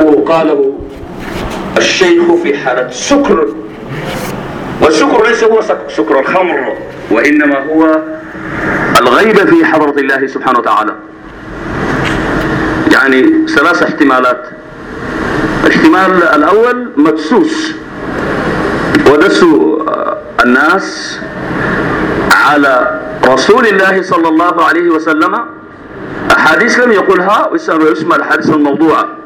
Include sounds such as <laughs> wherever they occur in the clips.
أنه قاله الشيخ في حالة سكر والسكر ليس هو سكر الخمر وإنما هو الغيبة في حضرة الله سبحانه وتعالى. يعني ثلاث احتمالات. الاحتمال الأول مدسوس. ودسوا الناس على رسول الله صلى الله عليه وسلم. أحاديث لم يقولها ويسمى الأحاديث الموضوعة.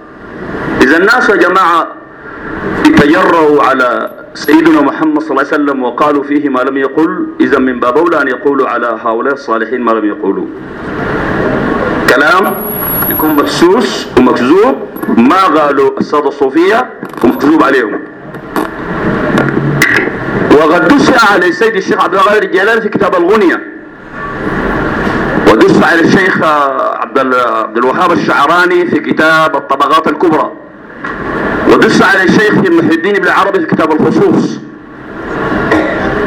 إذا الناس يا جماعة تجروا على سيدنا محمد صلى الله عليه وسلم وقالوا فيه ما لم يقل إذا من باب أولى أن يقولوا على هؤلاء الصالحين ما لم يقولوا. كلام يكون مدسوس ومكذوب ما قالوا السادة الصوفية ومكذوب عليهم. وقد دس على السيد الشيخ عبد الغني الجيلاني في كتاب الغنية. ودس على الشيخ عبد الوهاب الشعراني في كتاب الطبقات الكبرى. ودس على الشيخ محي الدين بن العربي في كتاب الخصوص.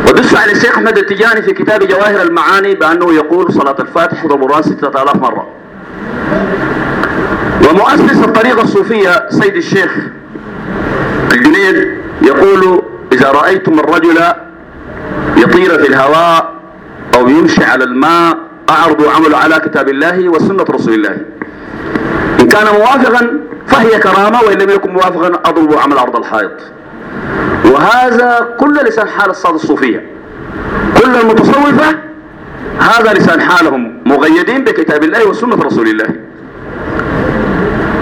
ودس على الشيخ أحمد التجاني في كتاب جواهر المعاني بأنه يقول صلاة الفاتح ضمران 6000 مرة. ومؤسس الطريقة الصوفية سيد الشيخ الجنيد يقول إذا رأيتم الرجل يطير في الهواء أو يمشي على الماء أعرضوا عمله على كتاب الله وسنة رسول الله. إن كان موافقا فهي كرامة وإن لم يكن موافقا أضرب عمل عرض الحائط. وهذا كل لسان حال الصاد الصوفية. كل المتصوفة هذا لسان حالهم مغيدين بكتاب الله وسنة رسول الله.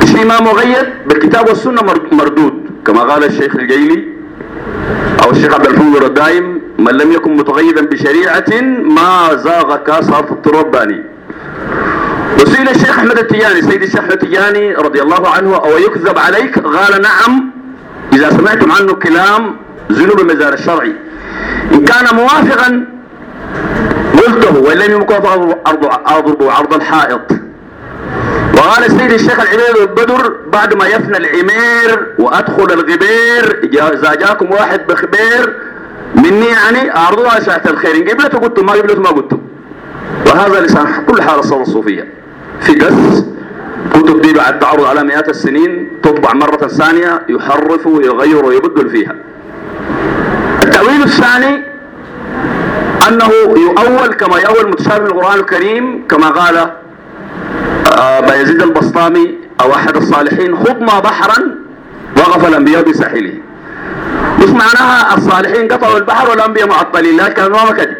شيء ما مغيد بالكتاب والسنة مردود. كما قال الشيخ الجيلي أو الشيخ عبد الحميد الدائم من لم يكن متغيدا بشريعة ما زاغ كاسر الترباني. وسئل الشيخ أحمد التجاني سيد الشيخ أحمد التجاني رضي الله عنه أو يكذب عليك؟ قال نعم. إذا سمعتم عنه كلام ذنوب المزار الشرعي. إن كان موافقا قلته وإن لم يكن أضرب عرض الحائط. وقال السيد الشيخ العبيد البدر بعد ما يفنى العمير وأدخل الغبير إذا جاكم واحد بخبير مني يعني اعرضوها ساعة الخير. إن قبلته قلت ما قبلته ما قلت وهذا لسان كل حال الصلاة الصوفية. في دس كتب دي بعد تعرض على مئات السنين تطبع مرة ثانية يحرف ويغير ويبدل فيها. التأويل الثاني أنه يؤول كما يؤول متشابه القرآن الكريم كما قال بايزيد البسطامي أو أحد الصالحين خضنا بحرا وقف الأنبياء بساحله. مش معناها الصالحين قطعوا البحر والأنبياء معطلين لا ما كذب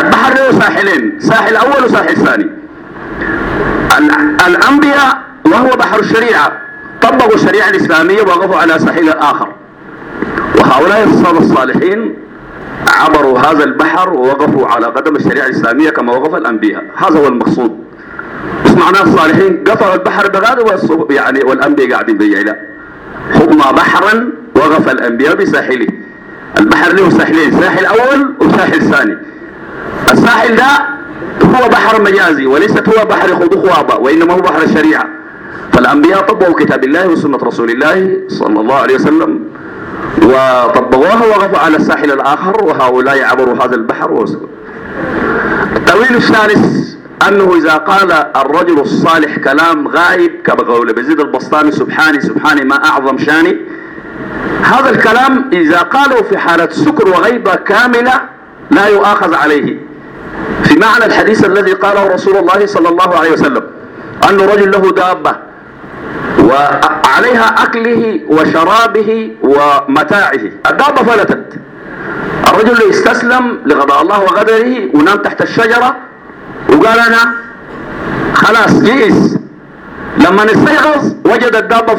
البحر له ساحلين ساحل أول وساحل ثاني. الأنبياء وهو بحر الشريعة. طبقوا الشريعة الإسلامية ووقفوا على ساحل آخر. وهؤلاء الصاد الصالحين عبروا هذا البحر ووقفوا على قدم الشريعة الإسلامية كما وقف الأنبياء. هذا هو المقصود. مش معناه الصالحين قطعوا البحر بغاد يعني والأنبياء قاعدين لا حكم بحرا وقف الأنبياء بساحله. البحر له ساحلين ساحل أول وساحل ثاني. الساحل ده هو بحر مجازي وليست هو بحر خضوخ وإنما هو بحر الشريعة فالأنبياء طبقوا كتاب الله وسنة رسول الله صلى الله عليه وسلم وطبقوها وقفوا على الساحل الآخر وهؤلاء عبروا هذا البحر وسلم. التأويل الثالث أنه إذا قال الرجل الصالح كلام غائب كما قول بزيد البسطامي سبحاني سبحاني ما أعظم شاني. هذا الكلام إذا قالوا في حالة سكر وغيبة كاملة لا يؤاخذ عليه. في معنى الحديث الذي قاله رسول الله صلى الله عليه وسلم أن رجل له دابة وعليها أكله وشرابه ومتاعه. الدابة فلتت. الرجل استسلم لقضاء الله وقدره ونام تحت الشجرة وقال أنا خلاص جئس لما استيقظ وجد الدابة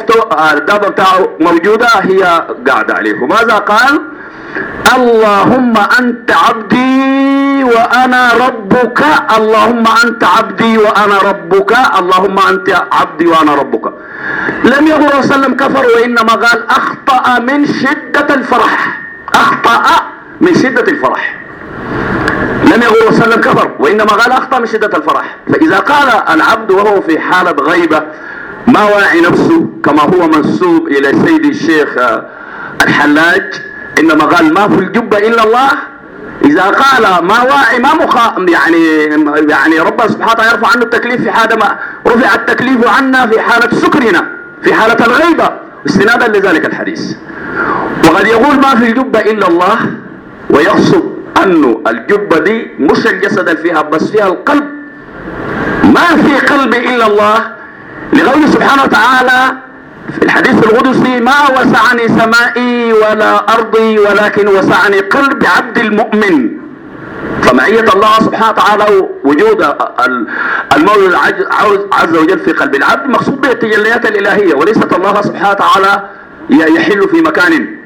الدابة بتاعه موجودة هي قاعدة عليه. وماذا قال؟ اللهم أنت عبدي. وأنا ربك اللهم أنت عبدي وأنا ربك اللهم أنت عبدي وأنا ربك. لم يقل عليه وسلم كفر وإنما قال أخطأ من شدة الفرح. أخطأ من شدة الفرح. لم يقل وسلم كفر وإنما قال أخطأ من شدة الفرح. فإذا قال العبد وهو في حالة غيبة ما واعي نفسه كما هو منسوب إلى سيد الشيخ الحلاج. إنما قال ما في الجبة إلا الله إذا قال ما ما مخا يعني يعني ربنا سبحانه وتعالى يرفع عنه التكليف في حالة ما رفع التكليف عنا في حالة سكرنا في حالة الغيبة. استنادا لذلك الحديث. وقد يقول ما في الجبة إلا الله ويقصد أنه الجبة دي مش الجسد اللي فيها بس فيها القلب. ما في قلب إلا الله. لقوله سبحانه وتعالى في الحديث القدسي ما وسعني سمائي ولا أرضي ولكن وسعني قلب عبد المؤمن. فمعية الله سبحانه وتعالى وجود المولى عز وجل في قلب العبد مقصود به التجليات الإلهية وليست الله سبحانه وتعالى يحل في مكان.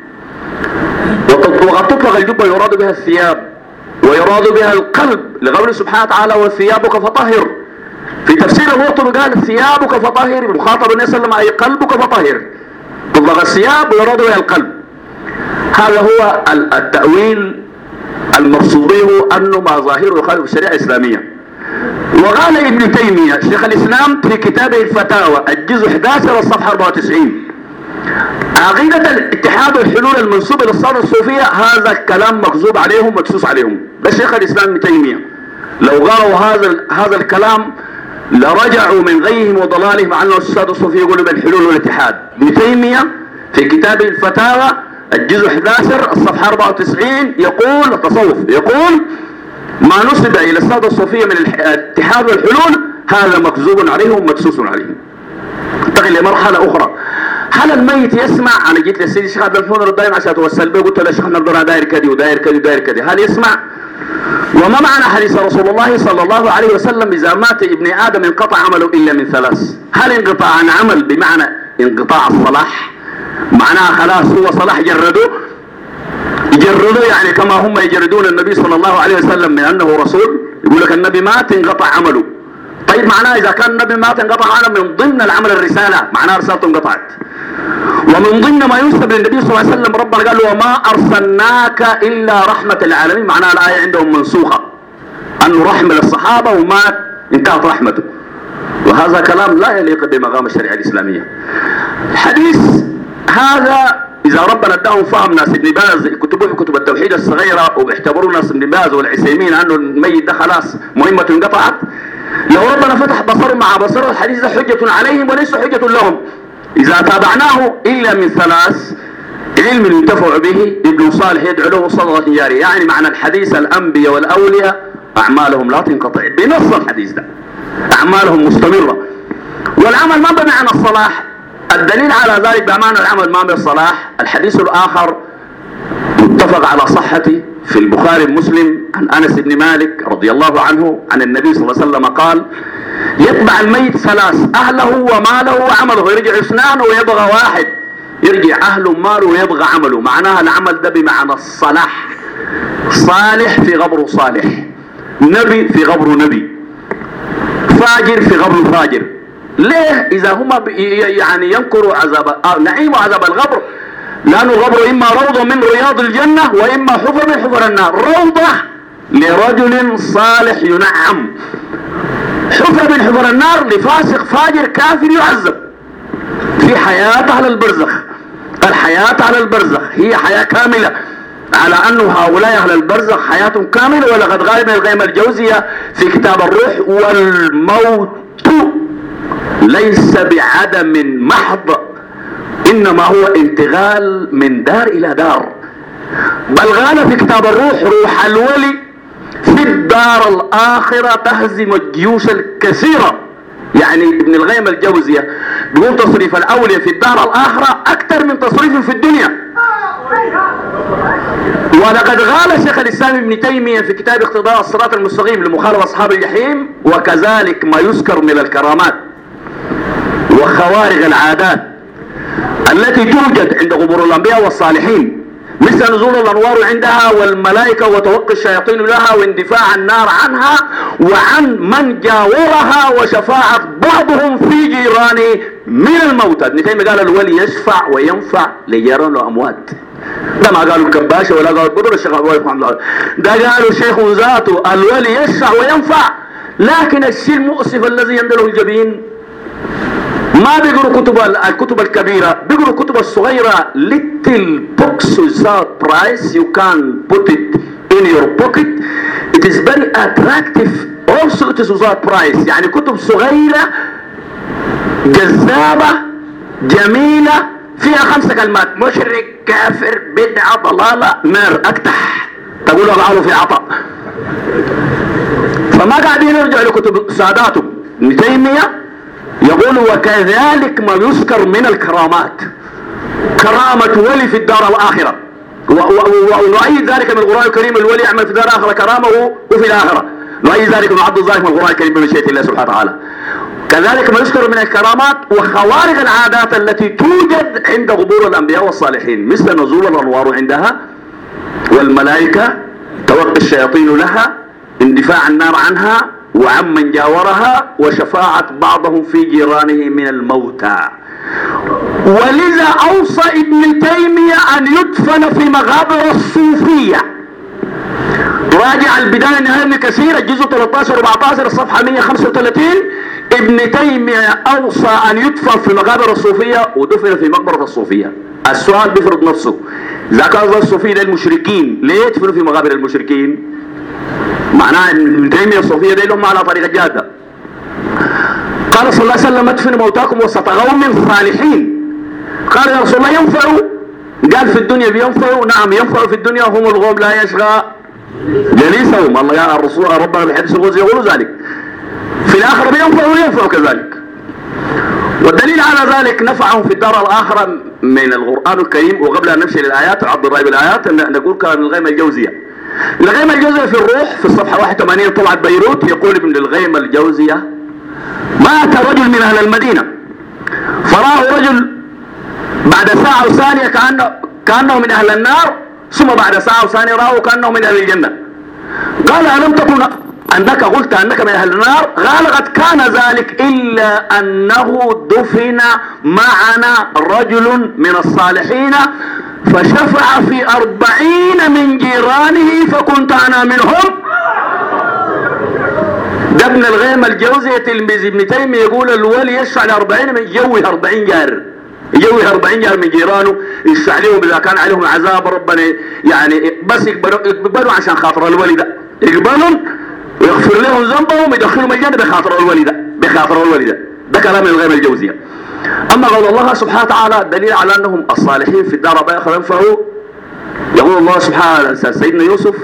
وقد تطلق الجبة يراد بها الثياب ويراد بها القلب لقوله سبحانه وتعالى وثيابك فطهر. في تفسير الوطن قال ثيابك فطهر المخاطب النبي صلى الله عليه وسلم أي قلبك فطهر تطلق الثياب بها القلب. هذا هو التأويل المقصود به أنه ما ظاهره يخالف الشريعة الإسلامية. وقال ابن تيمية شيخ الإسلام في كتابه الفتاوى الجزء 11 الصفحة 94 عقيدة الاتحاد والحلول المنسوبة للصالة الصوفية هذا الكلام مكذوب عليهم مدسوس عليهم. ده شيخ الإسلام ابن تيمية. لو قالوا هذا هذا الكلام لرجعوا من غيهم وضلالهم عن الأستاذ الصوفي يقولوا بالحلول والاتحاد. ابن تيمية في كتابه الفتاوى الجزء 11 الصفحة 94 يقول التصوف يقول ما نسب إلى السادة الصوفية من الاتحاد والحلول هذا مكذوب عليهم ومدسوس عليهم. انتقل لمرحلة أخرى. هل الميت يسمع؟ أنا جيت للسيد الشيخ عبد الحميد الدايم عشان توسل به قلت له يا شيخ نقدر داير كذي وداير كذي وداير كذي. هل يسمع؟ وما معنى حديث رسول الله صلى الله عليه وسلم إذا مات ابن آدم انقطع عمله إلا من ثلاث؟ هل انقطاع عمل بمعنى انقطاع الصلاح؟ معناها خلاص هو صلاح جرده يجردوا يعني كما هم يجردون النبي صلى الله عليه وسلم من أنه رسول يقول لك النبي مات انقطع عمله. طيب معناه إذا كان النبي مات انقطع عمله من ضمن العمل الرسالة معناها رسالته انقطعت. ومن ضمن ما ينسب للنبي صلى الله عليه وسلم ربنا قال وما أرسلناك إلا رحمة للعالمين. معناها الآية عندهم منسوخة. انه رحمه للصحابة ومات انتهت رحمته وهذا كلام لا يليق بمقام الشريعة الإسلامية. الحديث هذا إذا ربنا اداهم فهم ناس ابن باز كتبوا كتب التوحيد الصغيرة وبيعتبروا ناس ابن باز والعثيمين أنه الميت ده خلاص مهمته انقطعت. لو ربنا فتح بصرهم مع بصر الحديث حجة عليهم وليس حجة لهم. إذا تابعناه إلا من ثلاث علم ينتفع به ابن صالح يدعو له صدقة جارية. يعني معنى الحديث الأنبياء والأولياء أعمالهم لا تنقطع. بنص الحديث ده. أعمالهم مستمرة. والعمل ما بمعنى الصلاح. الدليل على ذلك بأمانة العمل ما بالصلاح الحديث الآخر متفق على صحته في البخاري ومسلم عن أنس بن مالك رضي الله عنه عن النبي صلى الله عليه وسلم قال يتبع الميت ثلاث أهله وماله وعمله يرجع اثنان ويبغى واحد. يرجع أهله وماله ويبغى عمله. معناها العمل ده بمعنى الصلاح. صالح في غبره صالح. نبي في غبره نبي. فاجر في غبره فاجر. ليه؟ إذا هم يعني ينكروا عذاب آه نعيم وعذاب الغبر. لأنه الغبر إما روضة من رياض الجنة وإما حفر من حفر النار. روضة لرجل صالح ينعم. حفر من حفر النار لفاسق فاجر كافر يعذب. في حياة على البرزخ. الحياة على البرزخ هي حياة كاملة. على أنه هؤلاء أهل البرزخ حياة كاملة ولقد غالب الغيمة الجوزية في كتاب الروح والموت ليس بعدم محض. إنما هو انتقال من دار إلى دار. بل قال في كتاب الروح روح الولي في الدار الآخرة تهزم الجيوش الكثيرة. يعني ابن الغيم الجوزية بيقول تصريف الاولياء في الدار الآخرة أكثر من تصريف في الدنيا. ولقد قال شيخ الإسلام ابن تيمية في كتاب اقتضاء الصراط المستقيم لمخالفه أصحاب الجحيم وكذلك ما يذكر من الكرامات وخوارق العادات. التي توجد عند قبور الأنبياء والصالحين مثل نزول الأنوار عندها والملائكة وتوقي الشياطين لها واندفاع النار عنها وعن من جاورها وشفاعة بعضهم في جيرانه من الموتى. ابن تيمية قال الولي يشفع وينفع لجيران واموات ده ما قالوا الكباشة ولا قالوا بدر الشيخ أبو الله ده قالوا الشيخ ذاته الولي يشفع وينفع لكن الشيء المؤسف الذي يندله الجبين ما بيقروا كتب الكتب الكبيرة؟ بيقروا كتب الصغيرة. Little books without price. You can put it in your pocket. It is very attractive. Also it is without price. يعني كتب صغيرة جذابة جميلة فيها خمسة كلمات. مشرك كافر بدعة ضلالة نار. أكتح. تقول الله في عطاء. فما قاعدين يرجعوا لكتب ساداتهم. ابن تيمية يقول وكذلك ما يذكر من الكرامات. كرامة ولي في الدار الآخرة ونؤيد ذلك من القرآن الكريم الولي يعمل في الدار الآخرة كرامه وفي الآخرة. نؤيد ذلك عبد الظاهر من القرآن الكريم بمشيئة الله سبحانه وتعالى. كذلك ما يذكر من الكرامات وخوارق العادات التي توجد عند قبور الأنبياء والصالحين. مثل نزول الأنوار عندها والملائكة توقي الشياطين لها اندفاع النار عنها وعمن جاورها وشفاعة بعضهم في جيرانه من الموتى. ولذا أوصى ابن تيمية أن يدفن في مغابر الصوفية. راجع البداية النهاية ابن كثير الجزء 13 14 الصفحة 135 ابن تيمية أوصى أن يدفن في مقابر الصوفية ودفن في مقبرة الصوفية. السؤال بيفرض نفسه. كان الصوفية للمشركين ليه يدفنوا في مقابر المشركين؟ معناه إن ابن تيمية الصوفية دي لهم على طريق الجادة قال صلى الله عليه وسلم ادفنوا موتاكم وسط قوم صالحين. قال يا رسول الله ينفعوا؟ قال في الدنيا بينفعوا. نعم ينفعوا في الدنيا هم الغوم لا يشغى جليسهم. الله يا الرسول ربنا بالحديث القدسي يقول ذلك. في الآخرة بينفعوا وينفعوا كذلك. والدليل على ذلك نفعهم في الدار الآخرة من القرآن الكريم وقبل أن نمشي للآيات عبد الرأي بالآيات نقول كان الغيمة الجوزية. الغيمة الجوزية في الروح في الصفحة 81 طلعت بيروت يقول ابن الغيمة الجوزية مات رجل من أهل المدينة. فراه رجل بعد ساعة وثانية كأنه, كأنه من أهل النار ثم بعد ساعة وثانية رآه كأنه من أهل الجنة. قال ألم تكن أنك قلت أنك من أهل النار؟ قال قد كان ذلك إلا أنه دفن معنا رجل من الصالحين فشفع في أربعين من جيرانه فكنت أنا منهم. ده ابن الغيم الجوزي تلميذ ابن تيمية يقول الولي يشفع لأربعين من يجوي أربعين جار. يجوي أربعين جار من جيرانه يشفع لهم إذا كان عليهم عذاب ربنا يعني بس يقبلوا, يقبلوا عشان خاطر الولي ده. يقبلهم ويغفر لهم ذنبهم ويدخلهم الجنة بخاطر الولي ده. بخاطر الولي ده. ده كلام الغيم الجوزية أما قول الله سبحانه وتعالى دليل على أنهم الصالحين في الدار بآخر ينفعوا يقول الله سبحانه سيدنا يوسف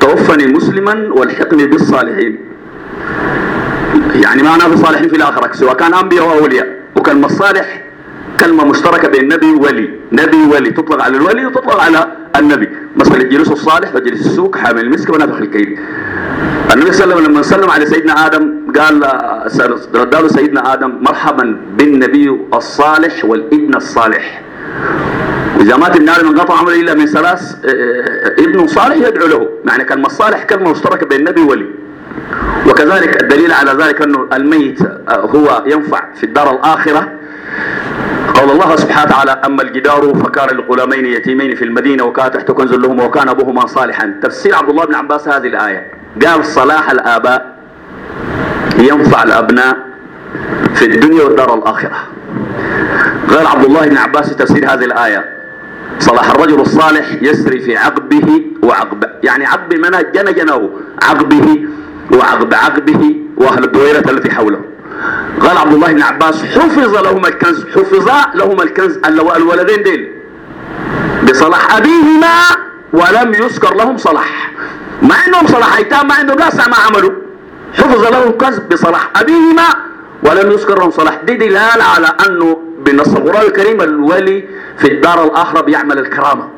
توفني مسلما والحقني بالصالحين. يعني ما أنا صالحين في الآخرة سواء كان أنبياء أو أولياء وكلمة الصالح كلمة مشتركة بين نبي وولي. نبي ولي تطلق على الولي وتطلق على النبي. مثلا الجلوس الصالح وجلس السوق حامل المسك ونافخ الكيل. النبي صلى الله عليه وسلم لما سلم على سيدنا آدم قال رد له سيدنا آدم مرحبا بالنبي الصالح والابن الصالح. إذا مات النار من قطع عمله إلا من ثلاث آه، ابن صالح يدعو له. معنى كلمة الصالح كلمة مشتركة بين النبي والولي وكذلك الدليل على ذلك أنه الميت آه، هو ينفع في الدار الآخرة. قول الله سبحانه وتعالى أما الجدار فكان لغلامين يتيمين في المدينة وكان تحت كنز لهما وكان أبوهما صالحا. تفسير عبد الله بن عباس هذه الآية. قال صلاح الآباء ينفع الأبناء في الدنيا والدار الآخرة. قال عبد الله بن عباس تفسير هذه الآية. صلاح الرجل الصالح يسري في عقبه وعقبه يعني عقب من جن جنه عقبه وعقب عقبه وأهل الدويرة التي حوله. قال عبد الله بن عباس حفظ لهم الكنز حفظ لهم الكنز الولدين ديل. بصلاح أبيهما ولم يذكر لهم صلاح. مع انهم صلاح ايتام ما عندهم لا ما عملوا حفظ لهم كنز بصلاح أبيهما ولم يذكر لهم صلاح. دي دلالة على أنه بنص القرآن الكريم الولي في الدار الاخرة بيعمل الكرامة.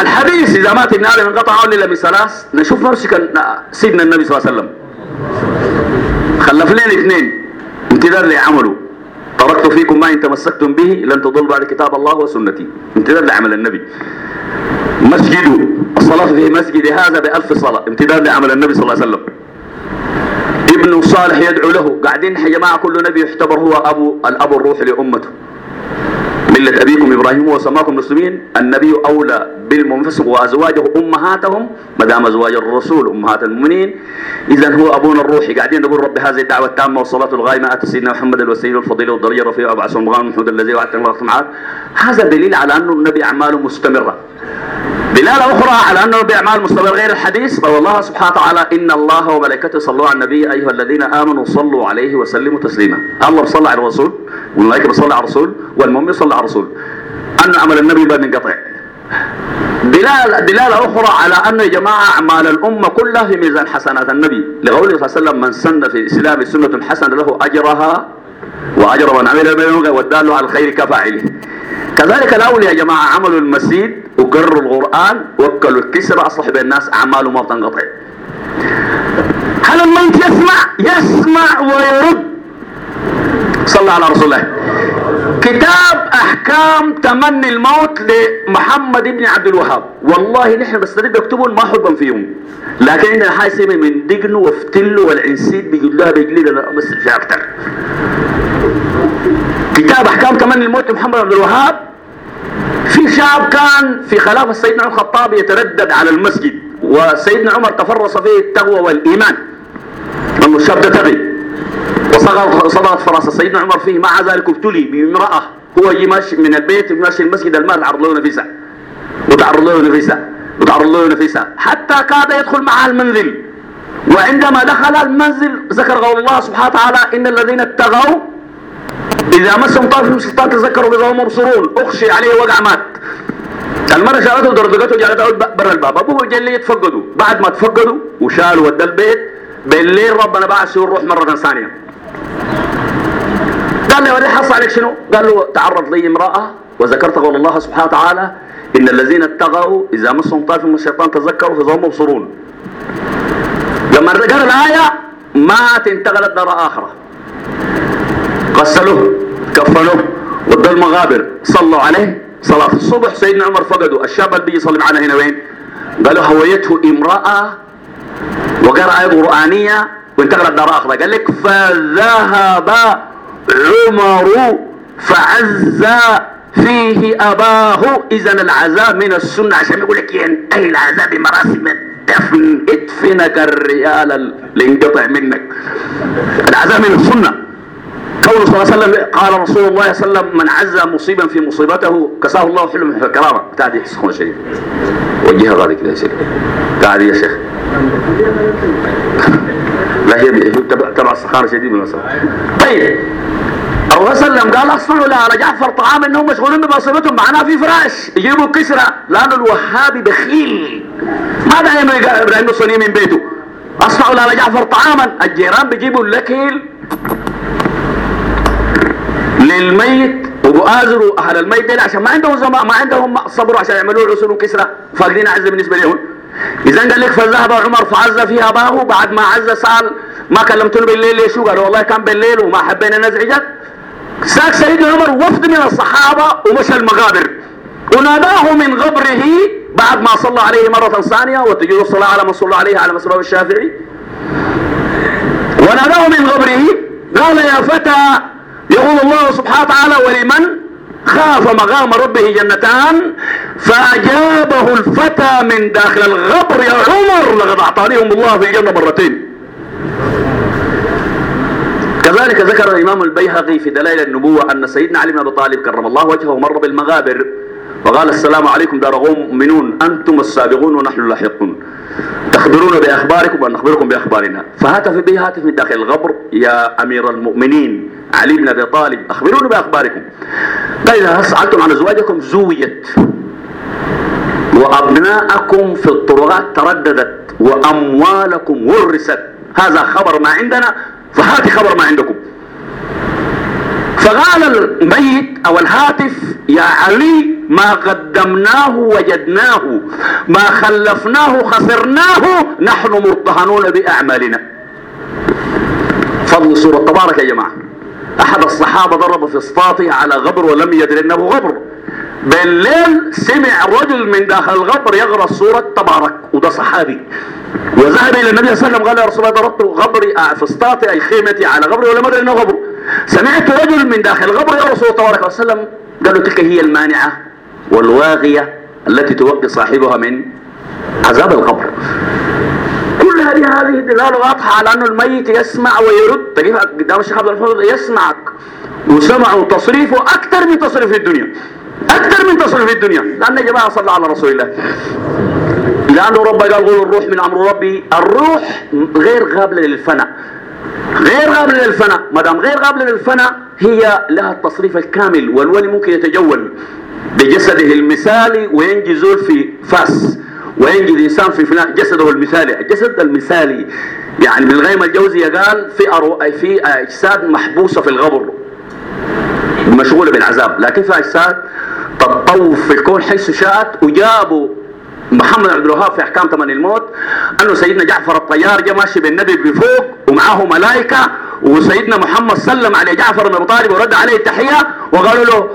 الحديث إذا مات ابن آدم انقطع عون الا بثلاث نشوف نمسك سيدنا النبي صلى الله عليه وسلم. خلف لنا اثنين امتداد لعمله تركت فيكم ما إن تمسكتم به لن تضل بعد كتاب الله وسنتي. امتداد لعمل النبي. مسجده الصلاة في مسجد هذا بألف صلاة. امتداد لعمل النبي صلى الله عليه وسلم. ابن صالح يدعو له. قاعدين يا جماعة كل نبي يعتبر هو أبو الأب الروح لأمته. ملة أبيكم إبراهيم وسماكم مسلمين النبي أولى بالمنفسق وأزواجه أمهاتهم ما دام أزواج الرسول أمهات المؤمنين. إذا هو أبونا الروحي. قاعدين نقول رب هذه الدعوة التامة والصلاة الغائمة أتى سيدنا محمد الوسيل والفضيل والدرجة الرفيع وأبعث المغام محمود الذي وعدته الله هذا دليل على أنه النبي أعماله مستمرة. دلالة أخرى على أنه بأعمال مستوى غير الحديث قال الله سبحانه وتعالى إن الله وملائكته صلوا على النبي أيها الذين آمنوا صلوا عليه وسلموا تسليما الله بصلى على الرسول والملائكة بصلى على الرسول والمؤمن صلى على الرسول أن عمل النبي بن انقطع دلالة, دلالة أخرى على أن يا جماعة أعمال الأمة كلها في ميزان حسنات النبي لقوله صلى الله عليه وسلم من سن في الإسلام سنة حسنة له أجرها وأجر من عمل بينه والدال على الخير كفاعله كذلك الأولياء يا جماعة عملوا المسجد وقروا القرآن وكلوا الكسرى صحب الناس أعماله ما بتنقطع. هل الميت يسمع؟ يسمع ويرد. صلى على رسول الله. كتاب أحكام تمني الموت لمحمد بن عبد الوهاب. والله نحن بس بيكتبون ما حبا فيهم. لكن عندنا حاجة من دقن وفتل والعنسيد بيقول لها بيجلد أنا بس في أكثر كتاب أحكام تمني الموت لمحمد عبد الوهاب. في شاب كان في خلافه سيدنا عمر الخطاب يتردد على المسجد وسيدنا عمر تفرس فيه التقوى والإيمان. انه الشاب ده تقي وصغرت فراس سيدنا عمر فيه مع ذلك ابتلي بامرأة هو يجي ماشي من البيت ماشي المسجد المال تعرض له نفسها وتعرض له نفسها وتعرض له نفسها حتى كاد يدخل معها المنزل. وعندما دخل المنزل ذكر قول الله سبحانه وتعالى إن الذين اتقوا إذا مسهم طائف من الشيطان تذكروا بذا هم مبصرون أخشي عليه وقع مات. المرة شالته ودردقته جعلته برا الباب. أبوه جاي يتفقدوا. بعد ما تفقدوا وشالوا ودى البيت بالليل ربنا بعث الروح مرة ثانية. قال له وليه حصل عليك شنو؟ قال له تعرض لي امرأة وذكرت قول الله سبحانه وتعالى إن الذين اتقوا إذا مسهم طائف من الشيطان تذكروا فإذا هم مبصرون لما قرأ الآية مات انتقلت دار آخرة. غسلوه كفنوه ودوا المغابر. صلوا عليه. صلاة الصبح سيدنا عمر فقدوا. الشاب اللي بيجي يصلي معنا هنا وين؟ قالوا هويته امرأة وقرأ آية قرآنية وانتقلت دار آخرة. قال لك فذهب عمر فعز فيه أباه. إذا العذاب من السنة. عشان يقول لك ينتهي العذاب بمراسم الدفن. ادفنك الريال اللي انقطع منك. العذاب من السنة. قول صلى الله عليه وسلم قال رسول الله صلى الله عليه وسلم من عز مصيبا في مصيبته كساه الله حلم في الكرامة بتاع سخون شيء وجهها غادي كده يا شيخ. قاعد يا شيخ. <laughs> لا هي تبع السخانة شديد طيب. الرسول صلى الله عليه وسلم قال اصنعوا لآل جعفر طعام إنهم مشغولين بمصيبتهم معناه في فراش. يجيبوا كسرى لأنه الوهابي بخيل ما دائما إبراهيم الصيني من بيته. اصنعوا لآل جعفر طعاما الجيران بيجيبوا الأكل. للميت وبؤازروا أهل الميت دي عشان ما عندهم زمان ما عندهم صبر عشان يعملوا عسل وكسرى فاقدين عزه بالنسبة لهم اذا قال لك فذهب عمر فعز فيها اباه بعد ما عز سال ما كلمتني بالليل ليش قال والله كان بالليل وما حبينا نزعجك ساك سيدنا عمر وفد من الصحابة ومشى المغابر وناداه من غبره بعد ما صلى عليه مرة ثانية وتجوز الصلاة على من صلى عليه على مسروع الشافعي وناداه من غبره قال يا فتى يقول الله سبحانه وتعالى ولمن خاف مقام ربه جنتان فأجابه الفتى من داخل الغبر. يا عمر لقد أعطانيهم الله في الجنة مرتين. كذلك ذكر الإمام البيهقي في دلائل النبوة أن سيدنا علي بن أبي طالب كرم الله وجهه مر بالمغابر وقال السلام عليكم دار مؤمنون أنتم السابقون ونحن اللاحقون تخبرون بأخباركم ونخبركم بأخبارنا. فهاتف به هاتف من داخل الغبر يا أمير المؤمنين. علي بن أبي طالب أخبروني بأخباركم. قال إذا سألتم عن أزواجكم زويت. وأبناءكم في الطرقات ترددت وأموالكم ورست هذا خبر ما عندنا فهات خبر ما عندكم. فقال الميت أو الهاتف يا علي ما قدمناه وجدناه ما خلفناه خسرناه نحن مرتهنون بأعمالنا. فضل سورة تبارك يا جماعة. أحد الصحابة ضرب في اسطاطه على غبر ولم يدري إنه غبر. بالليل سمع رجل من داخل الغبر يقرأ سورة تبارك. وده صحابي. وذهب إلى النبي صلى الله عليه وسلم قال يا رسول الله ضربت غبري فسطاطي أي خيمتي على غبري ولا ادري إنه غبر. سمعت رجل من داخل الغبر يا رسول الله تبارك وسلم. قال له تلك هي المانعة والواغية التي توقي صاحبها من عذاب القبر. كل هذه هذه دلالة واضحة على انه الميت يسمع ويرد. تجيبها قدام الشيخ عبد الحميد يسمعك. وسمعوا تصريفه أكثر من تصريف الدنيا. أكثر من في الدنيا. لأن يا جماعة صلى على رسول الله. لأنه ربنا قال قولوا الروح من أمر ربي. الروح غير قابلة للفناء. غير قابله للفناء. ما دام غير قابله للفناء هي لها التصريف الكامل والولي ممكن يتجول بجسده المثالي وينجي زول في فاس وينجي الإنسان في فلان جسده المثالي. الجسد المثالي يعني من الغيم الجوزية قال في أرو... في أجساد محبوسة في الغبر مشغولة بالعذاب لكن في أجساد تطوف في الكون حيث شاءت وجابوا محمد عبد الوهاب في أحكام ثمن الموت أنه سيدنا جعفر الطيار جاء ماشي بالنبي بفوق ومعه ملائكة وسيدنا محمد سلم على جعفر بن أبي طالب ورد عليه التحية وقالوا له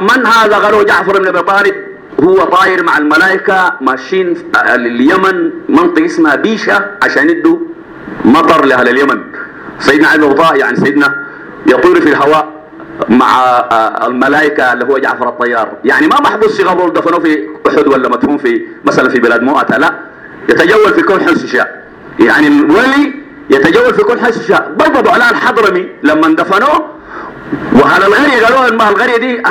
من هذا؟ قالوا جعفر بن أبي طالب. هو طاير مع الملائكة ماشيين اليمن منطقة اسمها بيشة عشان يدوا مطر لأهل اليمن. سيدنا علي يعني سيدنا يطير في الهواء. مع آه، الملائكة اللي هو جعفر الطيار. يعني ما محبوس في دفنوه في أحد ولا مدفون في مثلا في بلاد مؤتة لا. يتجول في كون حيث شاء يعني الولي يتجول في كون حيث شاء برضه على الحضرمي لما دفنوه وهل الغرية قالوا ما الغرية دي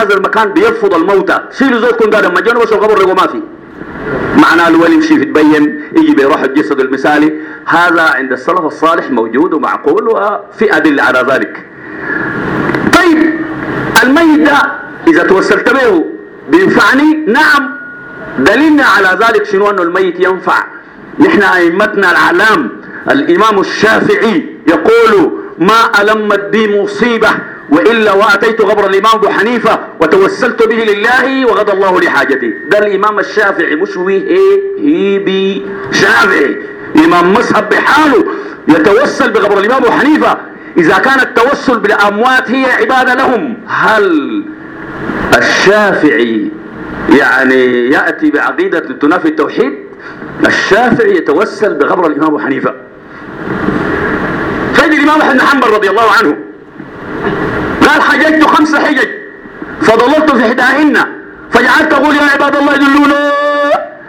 هذا المكان بيرفض الموتى شيلوا زوجكم ده لما جاءوا بس القبر لقوا ما في. معناه الولي يمشي يتبين يجي بيروح الجسد المثالي. هذا عند السلف الصالح موجود ومعقول وفي أدلة على ذلك. الميت ده إذا توسلت به بينفعني؟ نعم. دليلنا على ذلك شنو؟ أنه الميت ينفع. نحن أئمتنا الأعلام الإمام الشافعي يقول ما ألمت بي مصيبة وإلا وأتيت غبر الإمام أبو حنيفة وتوسلت به لله وغضى الله لحاجتي ده الإمام الشافعي مش ويه هي بي شافعي. إمام مذهب بحاله يتوسل بغبر الإمام أبو حنيفة إذا كان التوسل بالأموات هي عبادة لهم هل الشافعي يعني يأتي بعقيدة تنافي التوحيد؟ الشافعي يتوسل بغبر الإمام حنيفة. سيد الإمام أحمد حنبل رضي الله عنه قال حججت خمس حجج فضللت في إحداهن فجعلت أقول يا عباد الله دلونا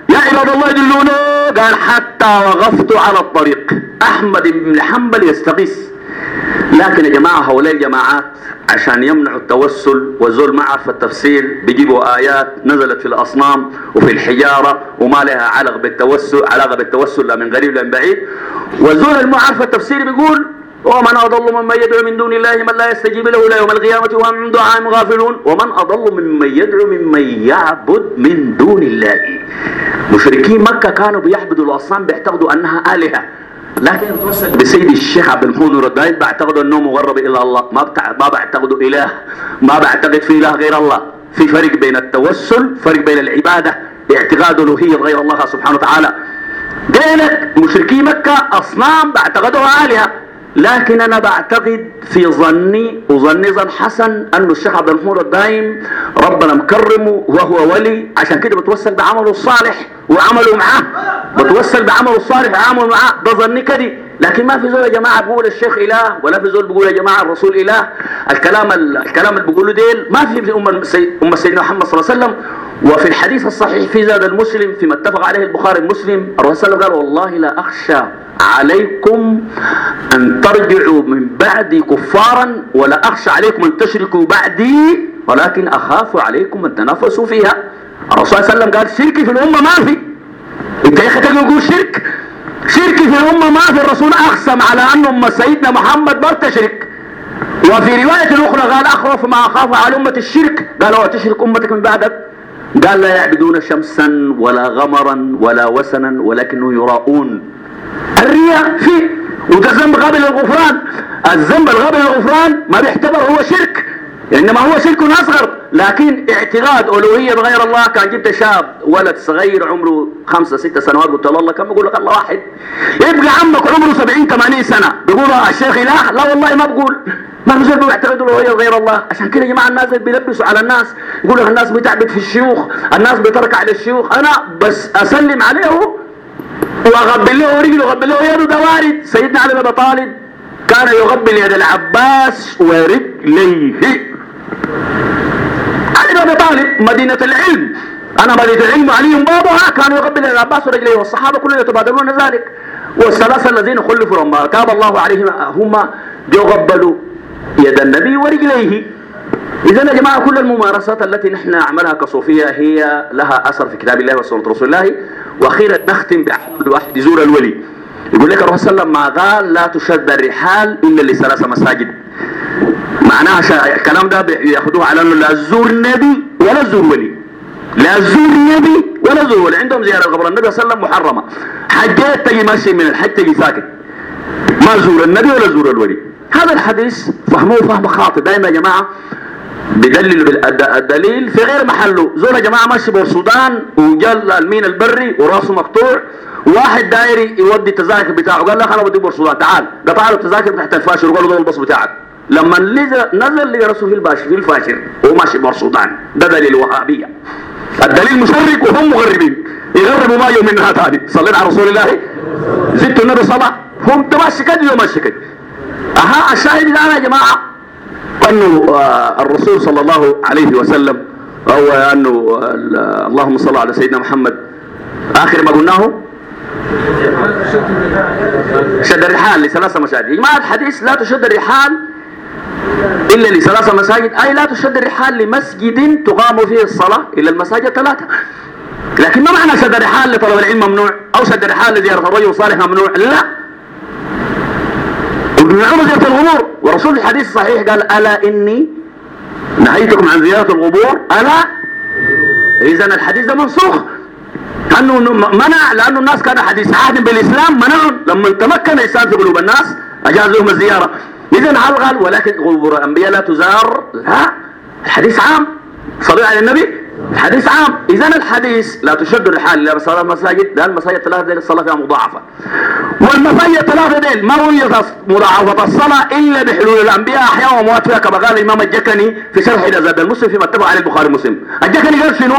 يا عباد الله دلونا قال حتى وقفت على الطريق. أحمد بن حنبل يستغيث لكن يا جماعة هؤلاء الجماعات عشان يمنعوا التوسل وزول ما عرف التفسير بيجيبوا آيات نزلت في الأصنام وفي الحجارة وما لها علاقة بالتوسل علاقة بالتوسل لا من قريب لا من بعيد. وزول ما عرف التفسير بيقول ومن أضل ممن يدعو من دون الله من لا يستجيب له إلى يوم القيامة وهم من دعاء غافلون. ومن أضل ممن يدعو ممن يعبد من دون الله. مشركين مكة كانوا بيعبدوا الأصنام بيعتقدوا أنها آلهة. لكن بسيد الشيخ عبد المحمود نور بعتقد أنه مغرب إلى الله. ما بتع... ما بعتقد إله ما بعتقد في إله غير الله. في فرق بين التوسل فرق بين العبادة اعتقاد الوهيه غير الله سبحانه وتعالى. دينك مشركي مكة أصنام بعتقدوها آلهة. لكن أنا بعتقد في ظني وظني ظن حسن انه الشيخ عبد المحمود الدايم ربنا مكرمه وهو ولي. عشان كده بتوسل بعمله الصالح وعمله معاه. بتوسل بعمله الصالح وعمله معاه. ده ظني كده. لكن ما في زول يا جماعة بيقول الشيخ إله ولا في زول بيقول يا جماعة الرسول إله. الكلام الكلام اللي بيقولوا ديل ما في في أمة سيدنا محمد صلى الله عليه وسلم. وفي الحديث الصحيح في زاد المسلم فيما اتفق عليه البخاري المسلم الرسول صلى الله عليه وسلم قال والله لا أخشى عليكم أن ترجعوا من بعدي كفارا ولا أخشى عليكم أن تشركوا بعدي ولكن أخاف عليكم أن تنافسوا فيها. الرسول صلى الله عليه وسلم قال شركي في الأمة ما في. أنت يا أخي تقول شرك؟ شركي في الأمة ما في الرسول أقسم على أن أم سيدنا محمد ما تشرك وفي رواية أخرى قال أخوف ما أخاف على أمة الشرك. قال تشرك أمتك من بعدك؟ قال لا يعبدون شمسا ولا غمرا ولا وسنا ولكنه يراؤون. الرياء فيه. وده ذنب قابل للغفران. الذنب القابل للغفران ما بيعتبر هو شرك. إنما هو شرك أصغر. لكن اعتقاد ألوهية بغير الله كان جبت شاب ولد صغير عمره خمسة ستة سنوات قلت له الله كم؟ بقول لك الله واحد. يبقى عمك عمره 70 80 سنة. بيقول الشيخ اله لا والله ما بقول. ما في زول ألوهية غير الله. عشان كده يا جماعة الناس بيلبسوا على الناس. يقول لك الناس بتعبد في الشيوخ الناس بتركع للشيوخ. أنا بس أسلم عليه وغبل له رجله وغبل له يده ده وارد. سيدنا علي بن طالب كان يغبل يد العباس ورجليه. علي بن طالب مدينة العلم. أنا مدينة العلم علي بابها كان يغبل يد العباس ورجليه والصحابة كلهم يتبادلون ذلك. والثلاثة الذين خلفوا لما تاب الله عليهم هم يغبلوا يد النبي ورجليه. إذا يا جماعة كل الممارسات التي نحن نعملها كصوفية هي لها أثر في كتاب الله وسنة رسول الله. وأخيرا نختم بعمل واحد يزور الولي. يقول لك الرسول صلى الله عليه وسلم ما قال لا تشد الرحال إلا لثلاث مساجد. معناها شا... الكلام ده بياخدوه على إنه لا تزور نبي ولا تزور ولي. لا تزور نبي ولا تزور ولي. عندهم زيارة قبر النبي صلى الله عليه وسلم محرمة. حجيت تجي ماشي من الحج تجي ساكت. ما زور النبي ولا زور الولي. هذا الحديث فهموه فهم خاطئ. دائما يا جماعة بدللوا بالدليل في غير محله. زول يا جماعة ماشي بالسودان وجا المينا البري وراسه مقطوع. واحد دايري يودي التذاكر بتاعه قال له أنا بدي بالسودان تعال. قطع له التذاكر تحت الفاشر وقال له البص بتاعك. لما نزل لقى راسه في الباشر في الفاشر وهو ماشي بالسودان ده دليل وهابية. الدليل مشرك وهم مغربين. يغربوا ما يوم منها ثاني صلينا على رسول الله. زدت النبي صلاه هم تمشي كده وماشي كده أها الشاهد الآن يا جماعة انه الرسول صلى الله عليه وسلم أو أنه اللهم صل على سيدنا محمد. آخر ما قلناه شد الرحال لثلاث مساجد. يا جماعة الحديث لا تشد الرحال إلا لثلاث مساجد. أي لا تشد الرحال لمسجد تقام فيه الصلاة إلا المساجد ثلاثة. لكن ما معنى شد الرحال لطلب العلم ممنوع؟ أو شد الرحال لزياره الرجل الصالح ممنوع؟ لا. وممنوع زيارة القبور ورسول الحديث الصحيح قال ألا إني نهيتكم عن زيارة القبور ألا. اذا الحديث ده منسوخ. انه منع لأنه الناس كان حديث عهد بالإسلام منعهم لما تمكن الإسلام في قلوب الناس اجاز لهم الزيارة. اذا علغل ولكن قبور الأنبياء لا تزار. لا. الحديث عام. صلوا على النبي. الحديث عام. اذا الحديث لا تشد الرحال إلى صلاه المساجد لأن المساجد ثلاثة دي الصلاة فيها مضاعفة. والمساجد ثلاثة دي ما وجدت مضاعفة؟ الصلاة إلا بحلول الأنبياء أحياء وأموات فيها كما قال الإمام الجكني في شرح إلى زاد. المسلم فيما اتفق عليه البخاري ومسلم. الجكني قال شنو؟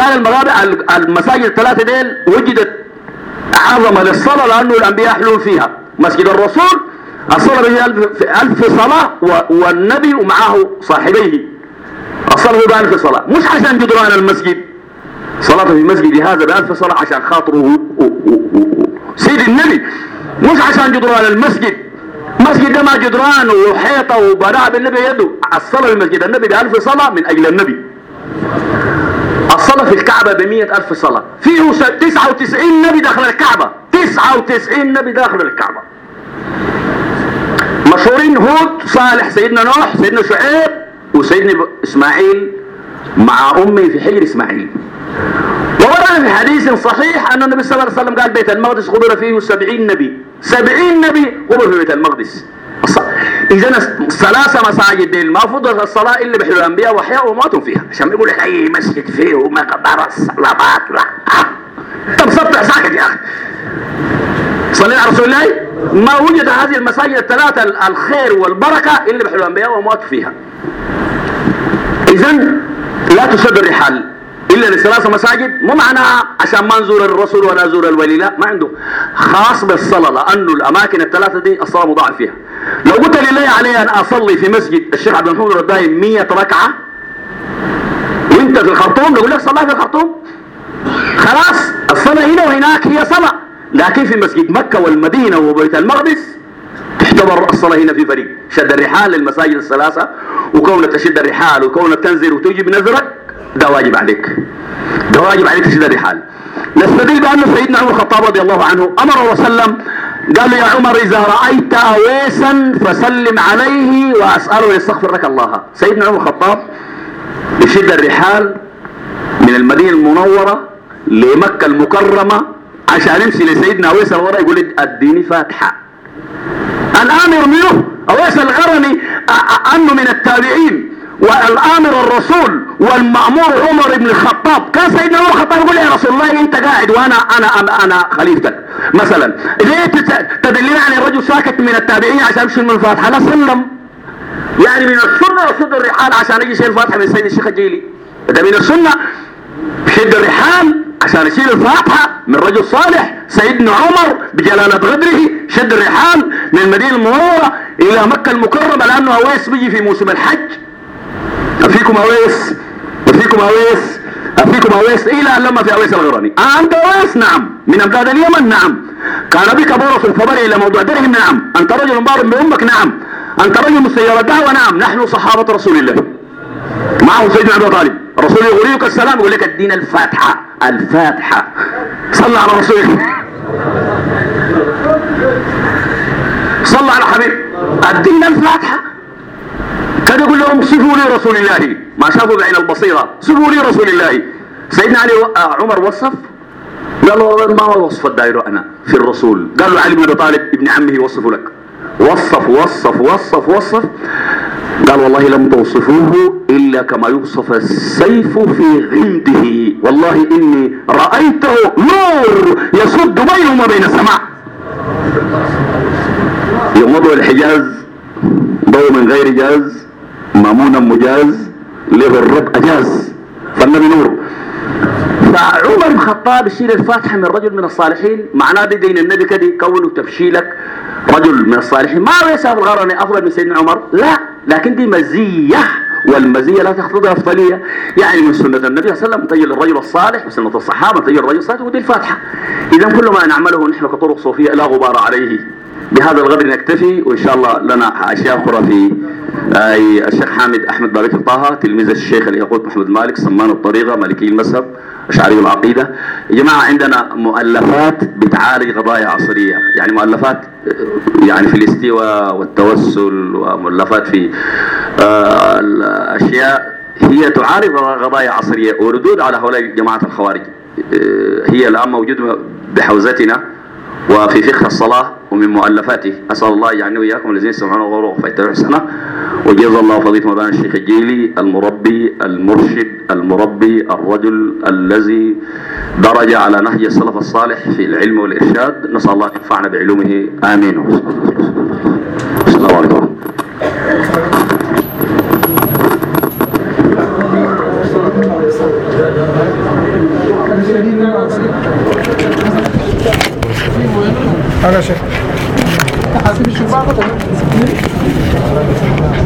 قال المغابر المساجد الثلاثه دي وجدت عظمه للصلاة لأنه الأنبياء حلول فيها. مسجد الرسول الصلاة به ألف صلاة والنبي ومعه صاحبيه. الصلاة بألف صلاة. مش عشان جدران المسجد. صلاة في مسجد هذا بألف صلاة عشان خاطره سيد النبي. مش عشان جدران المسجد. مسجد ده ما جدران وحيطة وبناء بالنبي يده. الصلاة في مسجد النبي بألف صلاة من أجل النبي. الصلاة في الكعبة بمية ألف صلاة. فيه تسعة وتسعين نبي داخل الكعبة. تسعة وتسعين نبي داخل الكعبة. مشهورين هود صالح سيدنا نوح سيدنا شعيب. وسيدنا إسماعيل مع أمي في حجر إسماعيل. وورد في حديث صحيح أن النبي صلى الله عليه وسلم قال بيت المقدس قبر فيه سبعين نبي. سبعين نبي قبر في بيت المقدس. اذا ثلاث مساجد ما فضلت الصلاة إلا بحلول الأنبياء وأحياء وماتوا فيها. عشان يقول لك أي مسجد فيه مقبره الصلوات. لا. طب سطح ساكت يا أخي. صلي على رسول الله ما وجد هذه المساجد الثلاثة الخير والبركة إلا بحلول الأنبياء وماتوا فيها. اذا لا تشد الرحال إلا لثلاث مساجد مو معناها عشان ما نزور الرسول ولا نزور الولي لا ما عنده. خاص بالصلاة لأنه الأماكن الثلاثة دي الصلاة مضاعف فيها. لو قلت لله علي أن أصلي في مسجد الشيخ عبد المحمود الرداي 100 ركعة وأنت في الخرطوم نقول لك صلاه في الخرطوم خلاص الصلاة هنا وهناك هي صلاة. لكن في مسجد مكة والمدينة وبيت المقدس تعتبر الصلاة هنا في فريق. شد الرحال للمساجد الثلاثة وكونك تشد الرحال وكونك تنزل وتجي بنذرك ده واجب عليك. ده واجب عليك تشد الرحال. نستدل بأن سيدنا عمر الخطاب رضي الله عنه أمر وسلم قال يا عمر إذا رأيت أويسا فسلم عليه وأسأله يستغفر لك الله. سيدنا عمر الخطاب يشد الرحال من المدينة المنورة لمكة المكرمة عشان يمشي لسيدنا أويس الورا يقول لي اديني فاتحة. الامر منه اويس القرني انه من التابعين والامر الرسول والمأمور عمر بن الخطاب. كان سيدنا عمر الخطاب يقول يا رسول الله انت قاعد وأنا أنا أنا, أنا خليفتك. مثلا ليه تدلنا عن الرجل ساكت من التابعين عشان يمشي من الفاتحة. لا سلم. يعني من السنة يشد الرحال عشان يجي يشيل الفاتحه من سيد الشيخ الجيلي. ده من السنة. شد الرحال. عشان يشيل الفاتحة من رجل صالح سيدنا عمر بجلالة قدره شد الرحال من المدينة المنورة إلى مكة المكرمة لأنه أويس بيجي في موسم الحج. أفيكم أويس؟ أفيكم أويس؟ أفيكم أويس؟ إلى أن لما في أويس الغراني؟ أنت أويس؟ نعم. من أبداد اليمن؟ نعم. كان بك برص فبر إلى موضوع درهم؟ نعم. أنت رجل مبارك بأمك؟ نعم. أنت رجل مسير الدعوة نعم. نحن صحابة رسول الله. معه سيدنا ابي طالب. الرسول لك السلام يقول لك الدين الفاتحة. الفاتحة. صلى على رسول صلى على حبيب. الدين الفاتحة. كان يقول لهم صفوا لي رسول الله. ما شافوا بعين البصيرة. صفوا لي رسول الله. سيدنا علي و... آه عمر وصف. قال له ما هو وصف الدائرة أنا في الرسول. قال له علي بن أبي طالب ابن عمه يوصف لك. وصف وصف وصف وصف. قال والله لم توصفوه إلا كما يوصف السيف في غمده والله إني رأيته نور يسد بينه وما بين السماء. يوم وضع الحجاز ضوء من غير جاز مامونا مجاز له الرب أجاز. فالنبي نور. فعمر بن الخطاب يشيل الفاتحة من رجل من الصالحين. معناه دي دين النبي كده يكون تبشيلك رجل من الصالحين. ما ليس الغرني أفضل من سيدنا عمر؟ لا. لكن دي مزية والمزية لا تقتضي أفضلية. يعني من سنة النبي صلى الله عليه وسلم تجي للرجل الصالح وسنة الصحابة تجي للرجل الصالح ودي الفاتحة. إذا كل ما نعمله نحن كطرق صوفية لا غبار عليه. بهذا القدر نكتفي وإن شاء الله لنا أشياء أخرى في أي الشيخ حامد أحمد بابك طه تلميذ الشيخ الياقوت محمد مالك سمان الطريقة مالكي المذهب أشعري العقيدة. يا جماعة عندنا مؤلفات بتعالج قضايا عصرية. يعني مؤلفات يعني في الاستواء والتوسل ومؤلفات في آه الأشياء هي تعالج قضايا عصرية وردود على هؤلاء جماعة الخوارج. آه هي الآن موجودة بحوزتنا. وفي فقه الصلاة ومن مؤلفاته أسأل الله يجعلني وإياكم الذين يستمعون الغرور فيتبعوا حسنه وجزا الله فضيلة مولانا الشيخ الجيلي المربي المرشد المربي الرجل الذي درج على نهج السلف الصالح في العلم والإرشاد. نسأل الله أن ينفعنا بعلومه. آمين. السلام عليكم. هذا شكل